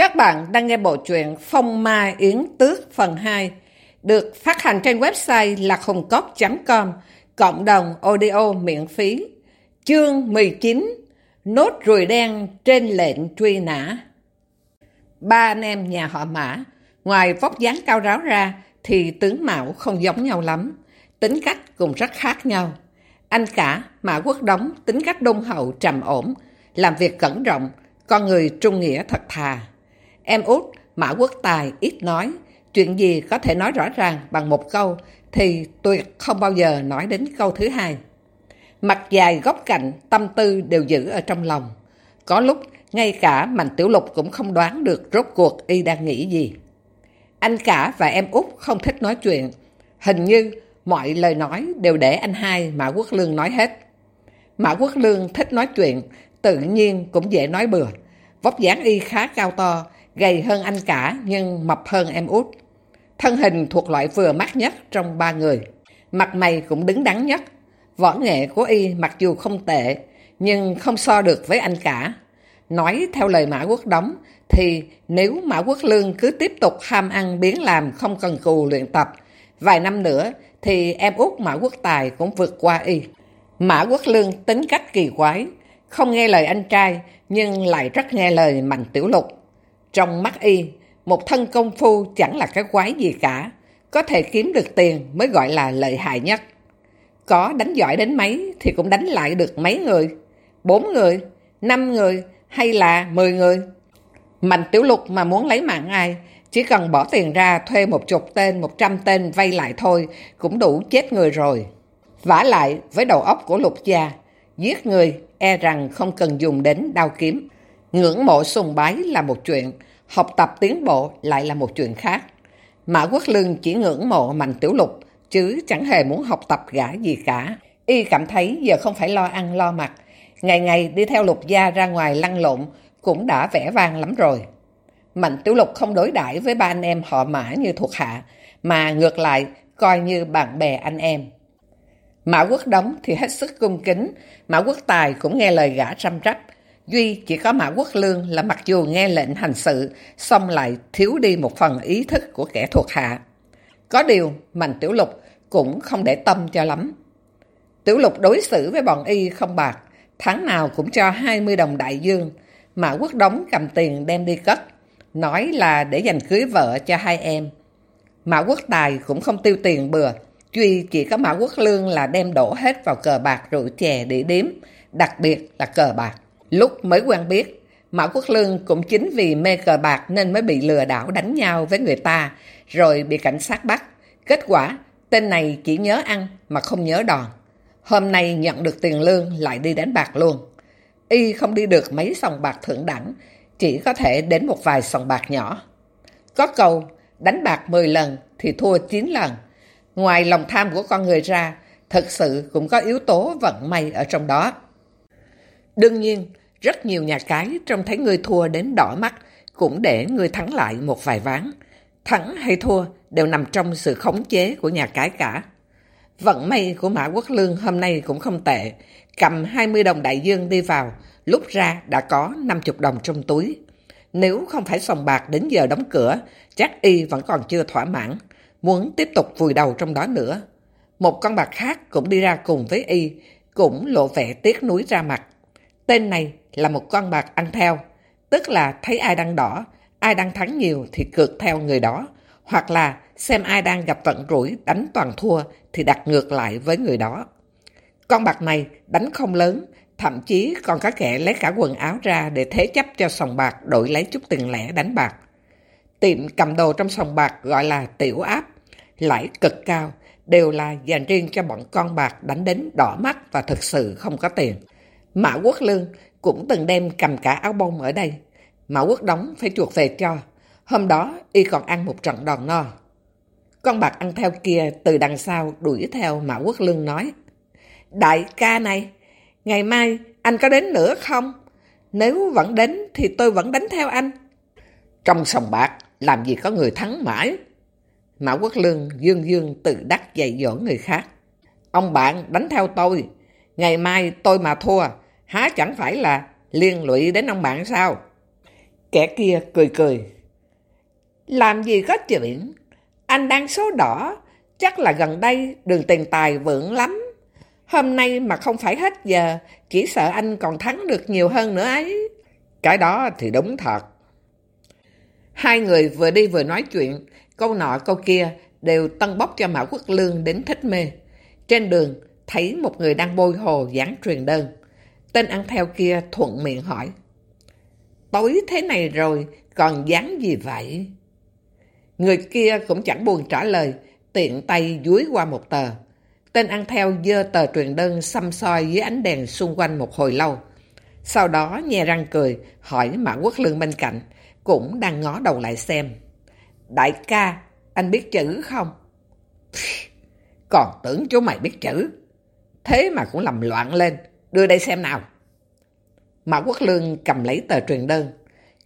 Các bạn đang nghe bộ truyện Phong Ma Yến Tước phần 2 được phát hành trên website lạchungcốc.com cộng đồng audio miễn phí. Chương 19 Nốt ruồi đen trên lệnh truy nã Ba anh em nhà họ Mã ngoài vóc dáng cao ráo ra thì tướng mạo không giống nhau lắm. Tính cách cũng rất khác nhau. Anh cả Mã Quốc Đống tính cách đôn hậu trầm ổn, làm việc cẩn trọng, con người trung nghĩa thật thà. Em út, Mã Quốc Tài ít nói, chuyện gì có thể nói rõ ràng bằng một câu thì tôi không bao giờ nói đến câu thứ hai. Mặt dài góc cạnh, tâm tư đều giữ ở trong lòng. Có lúc, ngay cả Mạnh Tiểu Lục cũng không đoán được rốt cuộc y đang nghĩ gì. Anh cả và em út không thích nói chuyện. Hình như mọi lời nói đều để anh hai Mã Quốc Lương nói hết. Mã Quốc Lương thích nói chuyện, tự nhiên cũng dễ nói bừa. Vóc dáng y khá cao to, gầy hơn anh cả nhưng mập hơn em út. Thân hình thuộc loại vừa mắt nhất trong ba người. Mặt mày cũng đứng đắn nhất. Võ nghệ của y mặc dù không tệ, nhưng không so được với anh cả. Nói theo lời Mã Quốc Đống, thì nếu Mã Quốc Lương cứ tiếp tục ham ăn biến làm không cần cù luyện tập, vài năm nữa thì em út Mã Quốc Tài cũng vượt qua y. Mã Quốc Lương tính cách kỳ quái, không nghe lời anh trai nhưng lại rất nghe lời Mạnh Tiểu Lục. Trong mắt y, một thân công phu chẳng là cái quái gì cả. Có thể kiếm được tiền mới gọi là lợi hại nhất. Có đánh giỏi đến mấy thì cũng đánh lại được mấy người. Bốn người, năm người hay là mười người. Mạnh tiểu lục mà muốn lấy mạng ai, chỉ cần bỏ tiền ra thuê một chục tên, một trăm tên vay lại thôi cũng đủ chết người rồi. vả lại với đầu óc của lục gia, giết người e rằng không cần dùng đến đao kiếm. Ngưỡng mộ sùng bái là một chuyện, học tập tiến bộ lại là một chuyện khác. Mã Quốc Lương chỉ ngưỡng mộ Mạnh Tiểu Lục, chứ chẳng hề muốn học tập gã gì cả. Y cảm thấy giờ không phải lo ăn lo mặc. Ngày ngày đi theo Lục Gia ra ngoài lăn lộn cũng đã vẻ vang lắm rồi. Mạnh Tiểu Lục không đối đãi với ba anh em họ Mã như thuộc hạ, mà ngược lại coi như bạn bè anh em. Mã Quốc Đống thì hết sức cung kính, Mã Quốc Tài cũng nghe lời gã răm rắp, Duy chỉ có Mã Quốc Lương là mặc dù nghe lệnh hành sự, xong lại thiếu đi một phần ý thức của kẻ thuộc hạ. Có điều, Mạnh Tiểu Lục cũng không để tâm cho lắm. Tiểu Lục đối xử với bọn y không bạc, tháng nào cũng cho 20 đồng đại dương. Mã Quốc Đống cầm tiền đem đi cất, nói là để dành cưới vợ cho hai em. Mã Quốc Tài cũng không tiêu tiền bừa, Duy chỉ có Mã Quốc Lương là đem đổ hết vào cờ bạc rượu chè để đếm, đặc biệt là cờ bạc. Lúc mới quen biết, Mã Quốc Lương cũng chính vì mê cờ bạc nên mới bị lừa đảo đánh nhau với người ta, rồi bị cảnh sát bắt. Kết quả, tên này chỉ nhớ ăn mà không nhớ đòn. Hôm nay nhận được tiền lương lại đi đánh bạc luôn. Y không đi được mấy sòng bạc thượng đẳng, chỉ có thể đến một vài sòng bạc nhỏ. Có câu, đánh bạc 10 lần thì thua 9 lần. Ngoài lòng tham của con người ra, thật sự cũng có yếu tố vận may ở trong đó. Đương nhiên, rất nhiều nhà cái trông thấy người thua đến đỏ mắt cũng để người thắng lại một vài ván. Thắng hay thua đều nằm trong sự khống chế của nhà cái cả. Vận may của Mã Quốc Lương hôm nay cũng không tệ. Cầm 20 đồng đại dương đi vào, lúc ra đã có 50 đồng trong túi. Nếu không phải sòng bạc đến giờ đóng cửa, chắc y vẫn còn chưa thỏa mãn, muốn tiếp tục vùi đầu trong đó nữa. Một con bạc khác cũng đi ra cùng với y, cũng lộ vẻ tiếc nuối ra mặt. Tên này là một con bạc ăn theo, tức là thấy ai đang đỏ, ai đang thắng nhiều thì cược theo người đó, hoặc là xem ai đang gặp vận rủi đánh toàn thua thì đặt ngược lại với người đó. Con bạc này đánh không lớn, thậm chí còn có kẻ lấy cả quần áo ra để thế chấp cho sòng bạc đổi lấy chút tiền lẻ đánh bạc. Tiệm cầm đồ trong sòng bạc gọi là tiểu áp, lãi cực cao, đều là dành riêng cho bọn con bạc đánh đến đỏ mắt và thực sự không có tiền. Mã Quốc Lương cũng từng đem cầm cả áo bông ở đây. Mã Quốc đóng phải chuột về cho. Hôm đó y còn ăn một trận đòn no. Con bạc ăn theo kia từ đằng sau đuổi theo Mã Quốc Lương nói. Đại ca này, ngày mai anh có đến nữa không? Nếu vẫn đến thì tôi vẫn đánh theo anh. Trong sòng bạc, làm gì có người thắng mãi? Mã Quốc Lương dương dương tự đắc dạy dỗ người khác. Ông bạn đánh theo tôi, ngày mai tôi mà thua, há chẳng phải là liên lụy đến ông bạn sao? Kẻ kia cười cười. Làm gì có chuyện, anh đang số đỏ, chắc là gần đây đường tiền tài vượng lắm. Hôm nay mà không phải hết giờ, chỉ sợ anh còn thắng được nhiều hơn nữa ấy. Cái đó thì đúng thật. Hai người vừa đi vừa nói chuyện, câu nọ câu kia đều tân bốc cho Mã Quốc Lương đến thích mê. Trên đường, thấy một người đang bôi hồ dán truyền đơn. Tên ăn theo kia thuận miệng hỏi. Tối thế này rồi, còn dán gì vậy? Người kia cũng chẳng buồn trả lời, tiện tay dúi qua một tờ. Tên ăn theo dơ tờ truyền đơn xăm soi dưới ánh đèn xung quanh một hồi lâu. Sau đó nhe răng cười, hỏi Mã Quốc Lương bên cạnh, cũng đang ngó đầu lại xem. Đại ca, anh biết chữ không? Còn tưởng chú mày biết chữ. Thế mà cũng làm loạn lên, đưa đây xem nào. Mã Quốc Lương cầm lấy tờ truyền đơn.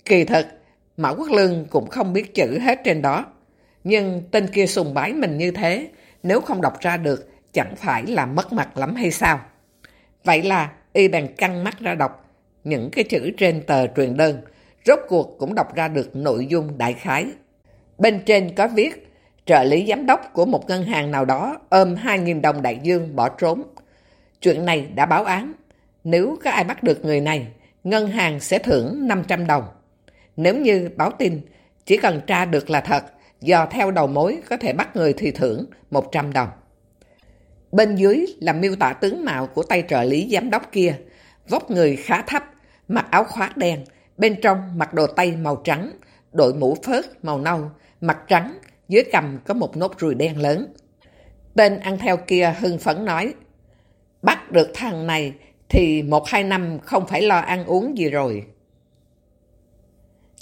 Kỳ thật, Mã Quốc Lương cũng không biết chữ hết trên đó. Nhưng tên kia sùng bái mình như thế, nếu không đọc ra được, chẳng phải là mất mặt lắm hay sao? Vậy là y bèn căng mắt ra đọc những cái chữ trên tờ truyền đơn, rốt cuộc cũng đọc ra được nội dung đại khái. Bên trên có viết, trợ lý giám đốc của một ngân hàng nào đó ôm 2.000 đồng đại dương bỏ trốn. Chuyện này đã báo án. Nếu có ai bắt được người này, ngân hàng sẽ thưởng 500 đồng. Nếu như báo tin, chỉ cần tra được là thật, do theo đầu mối có thể bắt người thì thưởng 100 đồng. Bên dưới là miêu tả tướng mạo của tay trợ lý giám đốc kia, vóc người khá thấp, mặc áo khoác đen, bên trong mặc đồ tay màu trắng, đội mũ phớt màu nâu, mặt trắng, dưới cầm có một nốt ruồi đen lớn. Tên ăn theo kia hưng phấn nói, bắt được thằng này thì một hai năm không phải lo ăn uống gì rồi.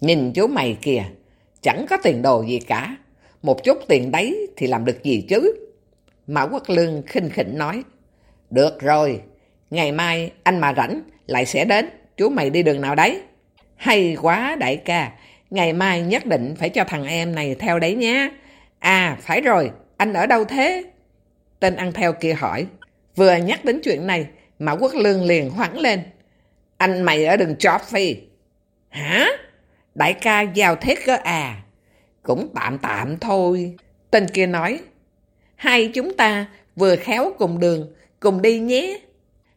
Nhìn chú mày kìa, chẳng có tiền đồ gì cả. Một chút tiền đấy thì làm được gì chứ? Mã Quốc Lương khinh khỉnh nói. Được rồi, ngày mai anh mà rảnh lại sẽ đến. Chú mày đi đường nào đấy? Hay quá đại ca, ngày mai nhất định phải cho thằng em này theo đấy nhé. À, phải rồi, anh ở đâu thế? Tên ăn theo kia hỏi. Vừa nhắc đến chuyện này, Mã Quốc Lương liền hoảng lên. Anh mày ở đường chóp phi. Hả? Đại ca giao thế cơ à? Cũng tạm tạm thôi. Tên kia nói. Hai chúng ta vừa khéo cùng đường, cùng đi nhé.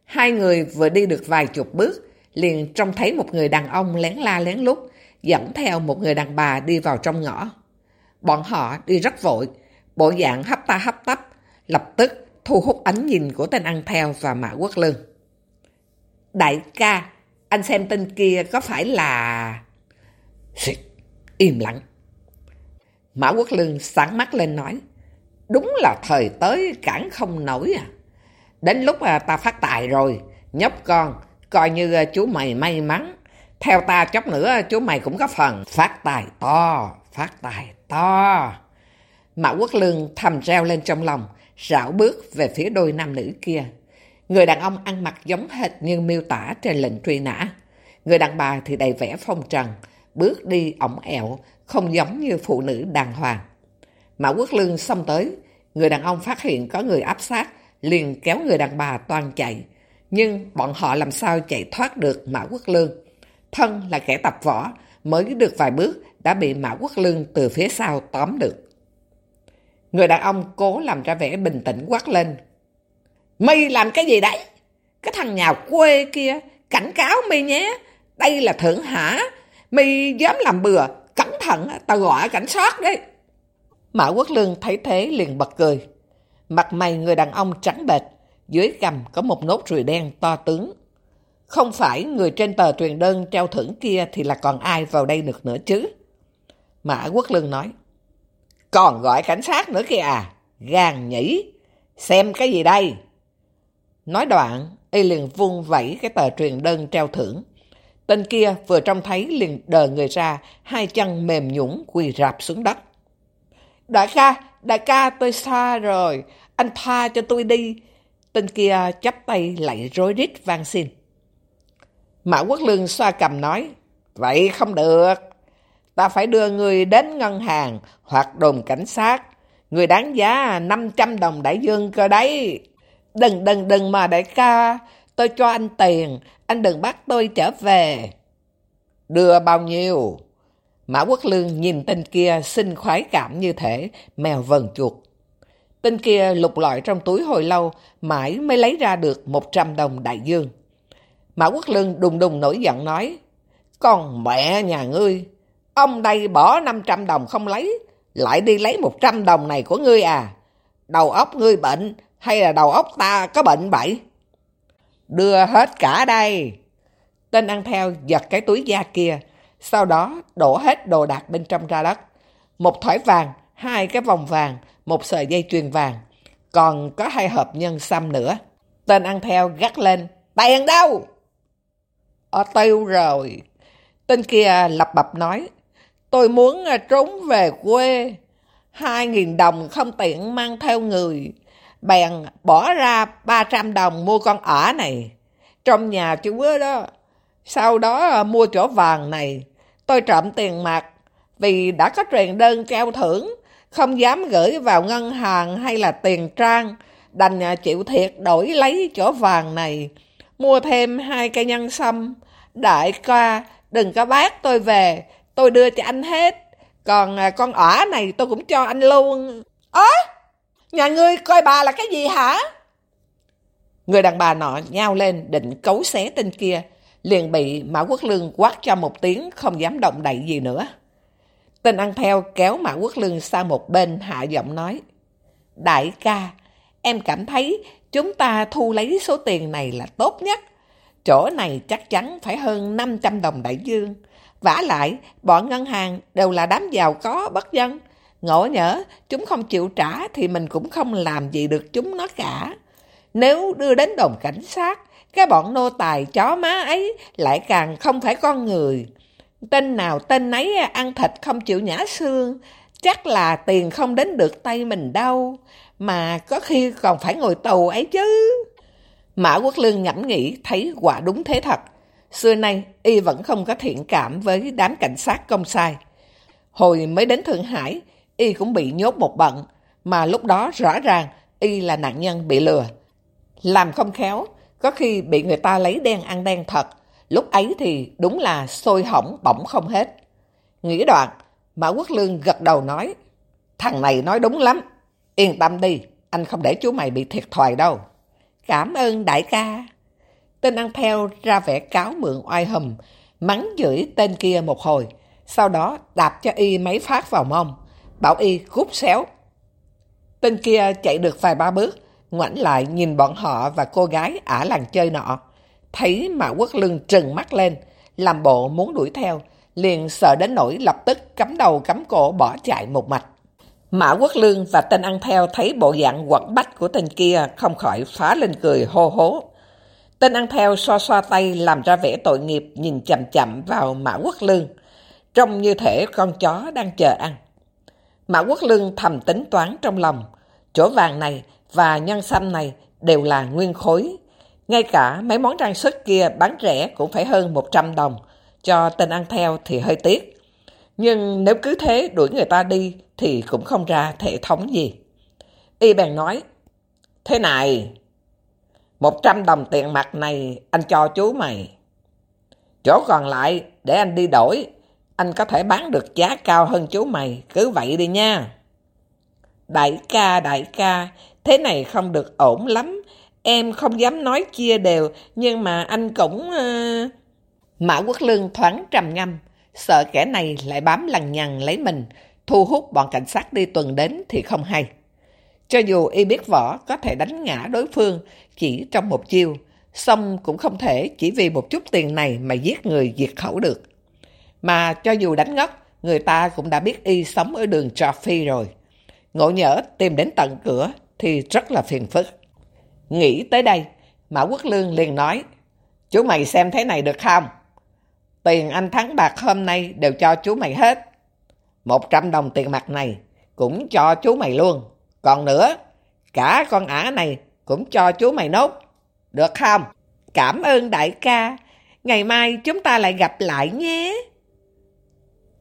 Hai người vừa đi được vài chục bước, liền trông thấy một người đàn ông lén la lén lút, dẫn theo một người đàn bà đi vào trong ngõ. Bọn họ đi rất vội, bộ dạng hấp ta hấp tấp, lập tức thu hút ánh nhìn của tên ăn theo và Mã Quốc Lương. Đại ca, anh xem tên kia có phải là... Xịt, im lặng. Mã Quốc Lương sáng mắt lên nói, đúng là thời tới cản không nổi à. Đến lúc à, ta phát tài rồi, nhóc con, coi như à, chú mày may mắn. Theo ta chốc nữa chú mày cũng có phần phát tài to, phát tài to. Mã Quốc Lương thầm reo lên trong lòng, rảo bước về phía đôi nam nữ kia. Người đàn ông ăn mặc giống hệt như miêu tả trên lệnh truy nã. Người đàn bà thì đầy vẻ phong trần, bước đi ổng ẹo, không giống như phụ nữ đàng hoàng. Mã Quốc Lương xông tới, người đàn ông phát hiện có người áp sát, liền kéo người đàn bà toàn chạy. Nhưng bọn họ làm sao chạy thoát được Mã Quốc Lương? Thân là kẻ tập võ, mới được vài bước đã bị Mã Quốc Lương từ phía sau tóm được. Người đàn ông cố làm ra vẻ bình tĩnh quát lên. Mày làm cái gì đấy? Cái thằng nhà quê kia, cảnh cáo mày nhé. Đây là thượng hả? Mày dám làm bừa, cẩn thận, tao gọi cảnh sát đấy. Mã Quốc Lương thấy thế liền bật cười. Mặt mày người đàn ông trắng bệch, dưới cằm có một nốt ruồi đen to tướng. Không phải người trên tờ truyền đơn treo thưởng kia thì là còn ai vào đây được nữa chứ? Mã Quốc Lương nói. Còn gọi cảnh sát nữa kìa à? Gan nhỉ? Xem cái gì đây? Nói đoạn, y liền vung vẩy cái tờ truyền đơn treo thưởng. Tên kia vừa trông thấy liền đờ người ra, hai chân mềm nhũng quỳ rạp xuống đất. Đại ca, đại ca tôi xa rồi, anh tha cho tôi đi. Tên kia chắp tay lại rối rít vang xin. Mã Quốc Lương xoa cầm nói, vậy không được. Ta phải đưa người đến ngân hàng hoặc đồn cảnh sát. Người đáng giá 500 đồng đại dương cơ đấy. Đừng, đừng, đừng mà đại ca. Tôi cho anh tiền. Anh đừng bắt tôi trở về. Đưa bao nhiêu? Mã Quốc Lương nhìn tên kia xinh khoái cảm như thể mèo vần chuột. Tên kia lục lọi trong túi hồi lâu, mãi mới lấy ra được 100 đồng đại dương. Mã Quốc Lương đùng đùng nổi giận nói, Con mẹ nhà ngươi, ông đây bỏ 500 đồng không lấy, lại đi lấy 100 đồng này của ngươi à? Đầu óc ngươi bệnh hay là đầu óc ta có bệnh bậy? Đưa hết cả đây. Tên ăn theo giật cái túi da kia, sau đó đổ hết đồ đạc bên trong ra đất. Một thỏi vàng, hai cái vòng vàng, một sợi dây chuyền vàng, còn có hai hộp nhân xăm nữa. Tên ăn theo gắt lên, tiền đâu? Ở tiêu rồi. Tên kia lập bập nói, tôi muốn à, trốn về quê. Hai nghìn đồng không tiện mang theo người. Bèn bỏ ra 300 đồng mua con ả này. Trong nhà chú đó. Sau đó à, mua chỗ vàng này. Tôi trộm tiền mặt. Vì đã có truyền đơn treo thưởng. Không dám gửi vào ngân hàng hay là tiền trang. Đành à, chịu thiệt đổi lấy chỗ vàng này. Mua thêm hai cây nhân sâm. Đại ca, đừng có bác tôi về. Tôi đưa cho anh hết. Còn à, con ỏ này tôi cũng cho anh luôn. Ớ, nhà ngươi coi bà là cái gì hả? Người đàn bà nọ nhao lên định cấu xé tên kia, liền bị Mã Quốc Lương quát cho một tiếng không dám động đậy gì nữa. Tên ăn theo kéo Mã Quốc Lương sang một bên hạ giọng nói, Đại ca, em cảm thấy chúng ta thu lấy số tiền này là tốt nhất. Chỗ này chắc chắn phải hơn 500 đồng đại dương vả lại, bọn ngân hàng đều là đám giàu có bất dân. Ngộ nhỡ, chúng không chịu trả thì mình cũng không làm gì được chúng nó cả. Nếu đưa đến đồn cảnh sát, cái bọn nô tài chó má ấy lại càng không phải con người. Tên nào tên nấy ăn thịt không chịu nhả xương, chắc là tiền không đến được tay mình đâu, mà có khi còn phải ngồi tù ấy chứ. Mã Quốc Lương ngẫm nghĩ thấy quả đúng thế thật. Xưa nay, y vẫn không có thiện cảm với đám cảnh sát công sai. Hồi mới đến Thượng Hải, y cũng bị nhốt một bận, mà lúc đó rõ ràng y là nạn nhân bị lừa. Làm không khéo, có khi bị người ta lấy đen ăn đen thật, lúc ấy thì đúng là sôi hỏng bỏng không hết. Nghĩ đoạn, Mã Quốc Lương gật đầu nói, thằng này nói đúng lắm, yên tâm đi, anh không để chú mày bị thiệt thòi đâu. Cảm ơn đại ca. Tên ăn theo ra vẻ cáo mượn oai hùm, mắng chửi tên kia một hồi, sau đó đạp cho y mấy phát vào mông, bảo y cút xéo. Tên kia chạy được vài ba bước, ngoảnh lại nhìn bọn họ và cô gái ả làng chơi nọ. Thấy Mã Quốc Lương trừng mắt lên, làm bộ muốn đuổi theo, liền sợ đến nỗi lập tức cắm đầu cắm cổ bỏ chạy một mạch. Mã Quốc Lương và tên ăn theo thấy bộ dạng quẩn bách của tên kia không khỏi phá lên cười hô hố. Tên ăn theo xoa xoa tay làm ra vẻ tội nghiệp nhìn chậm chậm vào Mã Quốc Lương, trông như thể con chó đang chờ ăn. Mã Quốc Lương thầm tính toán trong lòng, chỗ vàng này và nhân xăm này đều là nguyên khối. Ngay cả mấy món trang sức kia bán rẻ cũng phải hơn 100 đồng, cho tên ăn theo thì hơi tiếc. Nhưng nếu cứ thế đuổi người ta đi thì cũng không ra thể thống gì. Y bèn nói, Thế này, một trăm đồng tiền mặt này anh cho chú mày. Chỗ còn lại để anh đi đổi. Anh có thể bán được giá cao hơn chú mày. Cứ vậy đi nha. Đại ca, đại ca, thế này không được ổn lắm. Em không dám nói chia đều, nhưng mà anh cũng... Uh... Mã Quốc Lương thoáng trầm ngâm, sợ kẻ này lại bám lằng nhằng lấy mình, thu hút bọn cảnh sát đi tuần đến thì không hay. Cho dù y biết võ có thể đánh ngã đối phương chỉ trong một chiêu, xong cũng không thể chỉ vì một chút tiền này mà giết người diệt khẩu được. Mà cho dù đánh ngất, người ta cũng đã biết y sống ở đường Trophy rồi. Ngộ nhỡ tìm đến tận cửa thì rất là phiền phức. Nghĩ tới đây, Mã Quốc Lương liền nói, chú mày xem thế này được không? Tiền anh thắng bạc hôm nay đều cho chú mày hết. Một trăm đồng tiền mặt này cũng cho chú mày luôn. Còn nữa, cả con ả này cũng cho chú mày nốt. Được không? Cảm ơn đại ca. Ngày mai chúng ta lại gặp lại nhé.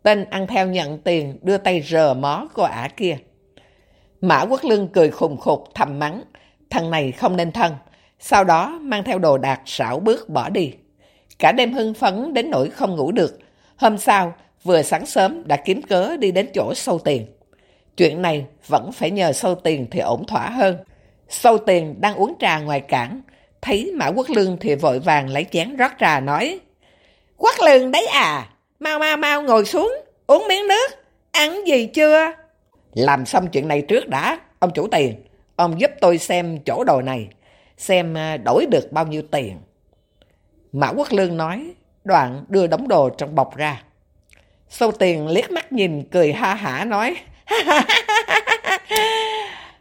Tên ăn theo nhận tiền đưa tay rờ mó cô ả kia. Mã Quốc Lương cười khùng khục thầm mắng. Thằng này không nên thân. Sau đó mang theo đồ đạc xảo bước bỏ đi. Cả đêm hưng phấn đến nỗi không ngủ được. Hôm sau, vừa sáng sớm đã kiếm cớ đi đến chỗ sâu tiền. Chuyện này vẫn phải nhờ sâu tiền thì ổn thỏa hơn. Sâu tiền đang uống trà ngoài cảng, thấy Mã Quốc Lương thì vội vàng lấy chén rót trà nói Quốc Lương đấy à, mau mau mau ngồi xuống, uống miếng nước, ăn gì chưa? Làm xong chuyện này trước đã, ông chủ tiền, ông giúp tôi xem chỗ đồ này, xem à, đổi được bao nhiêu tiền. Mã Quốc Lương nói, đoạn đưa đống đồ trong bọc ra. Sâu tiền liếc mắt nhìn cười ha hả nói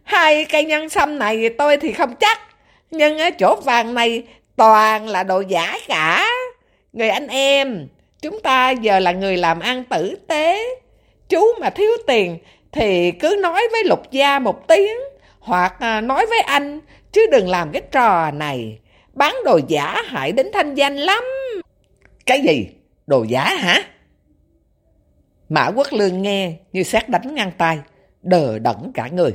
Hai cây nhân sâm này tôi thì không chắc, Nhưng ở chỗ vàng này toàn là đồ giả cả Người anh em, Chúng ta giờ là người làm ăn tử tế Chú mà thiếu tiền Thì cứ nói với lục gia một tiếng, Hoặc à, nói với anh, Chứ đừng làm cái trò này Bán đồ giả hại đến thanh danh lắm Cái gì? Đồ giả hả? Mã Quốc Lương nghe như xét đánh ngang tay, đờ đẫn cả người.